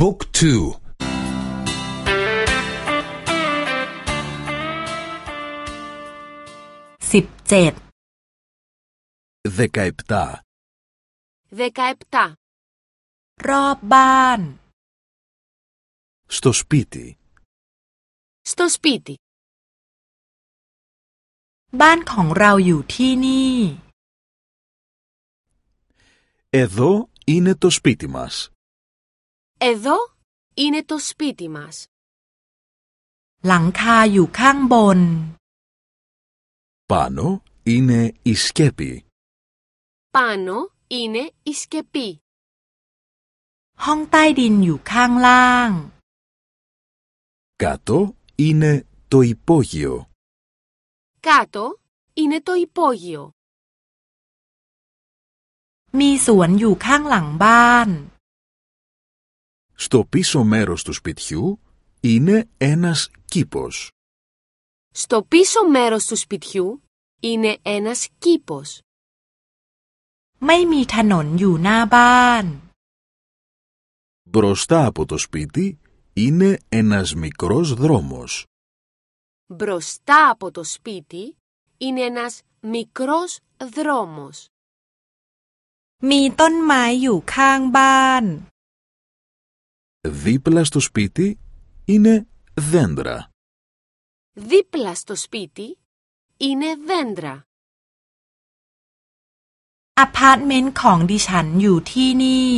บุ๊กทูสิบเจ็ด δεκαεπτά 17. รอบบ้าน στο σπίτι Στο σπίτι. บ้านของเราอยู่ที่นี่ εδώ είναι το σπίτι μας Εδώ είναι το σπίτι μας. หลังคาอยู่ข้างบน πάνω είναι η σκέπη Πάνω είναι η σκεπή. ห้องใต้ดินอยู่ข้างล่าง κάτω είναι το υπόγειο Κάτω είναι το υπόγειο. มีสวนอยู่ข้างหลังบ้าน στο πίσω μέρος του σπιτιού είναι ένας κήπος Στο πίσω μέρος του σπιτιού είναι ένας κήπος. ไม่มีถนนอยู่หน้าบ้าน μπροστά από το σπίτι είναι ένας μικρός δρόμος Μπροστά από το σπίτι είναι ένας μικρός δρόμος. มีต้นไม้อยู่ข้างบ้าน δίπλα στο σπίτι είναι δέντρα Δίπλα στο σπίτι είναι δέντρα. อพาร์ตเมนต์ของดิฉันอยู่ที่นี่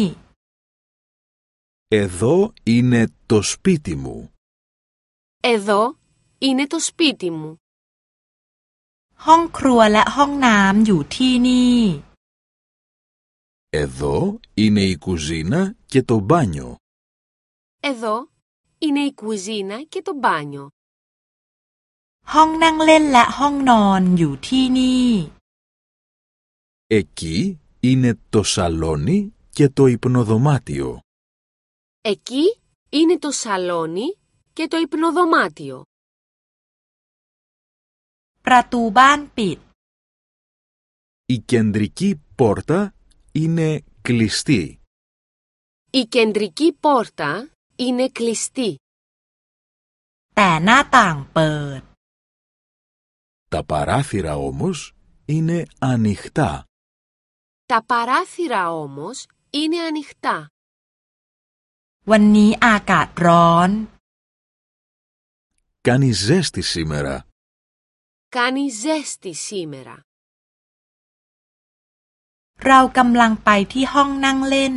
εδώ είναι το σπίτι μου Εδώ είναι το σπίτι μου. ห้องครัวและห้องน้ำอยู่ที่นี่ Εδώ είναι η κουζίνα και το μπάνιο. Εδώ είναι η κουζίνα και το μπάνιο. ห้องนั่งเล่นและห้องนอนอยู่ที่นี่ Εκεί είναι το σαλόνι και το υπνοδωμάτιο. Εκεί είναι το σαλόνι και το υπνοδωμάτιο. ประตูบ้านปิด Η κεντρική πόρτα είναι κλειστή. Η κεντρική πόρτα είναι κλειστή. แต่หน้าต่างเปิด Τα παράθυρα όμως είναι ανοιχτά. Τα παράθυρα όμως είναι ανοιχτά. วันนี้อากาศร้อน Κάνει ζέστη σήμερα. Κάνει ζέστη σήμερα. เรากำลังไปที่ห้องนั่งเล่น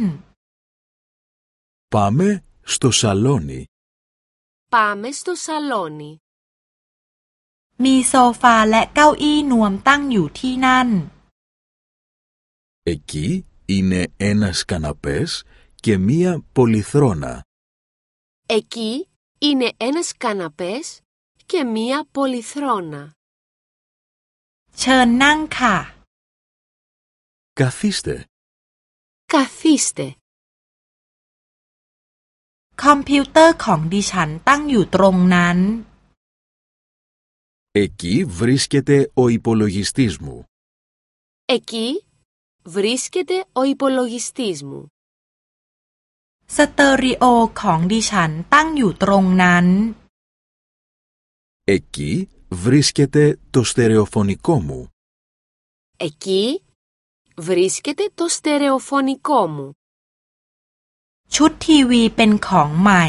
Πάμε στο σαλόνι. Πάμε στο σαλόνι. มีโซฟาและเก้าอี้นวมตั้งอยู่ที่นั่น Εκεί είναι ένας καναπές και μία πολυθρόνα. Εκεί είναι ένας καναπές και μία πολυθρόνα. เชิญนั่งค่ะ Καθίστε. Καθίστε. คอมพิวเตอร์ของดิฉันตั้งอยู่ตรงนั้น Εκεί βρίσκεται ο υπολογιστής μου. Εκεί βρίσκεται ο υπολογιστής μου. สเตอริโอของดิฉันตั้งอยู่ตรงนั้น Εκεί βρίσκεται το στερεοφωνικό μου. Εκεί βρίσκεται το στερεοφωνικό μου. ชุดทีวีเป็นของใหม่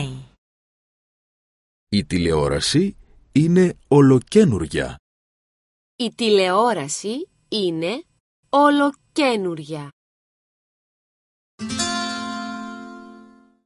Η τηλεόραση είναι ολοκένουρια. Η τηλεόραση είναι ολοκένουρια.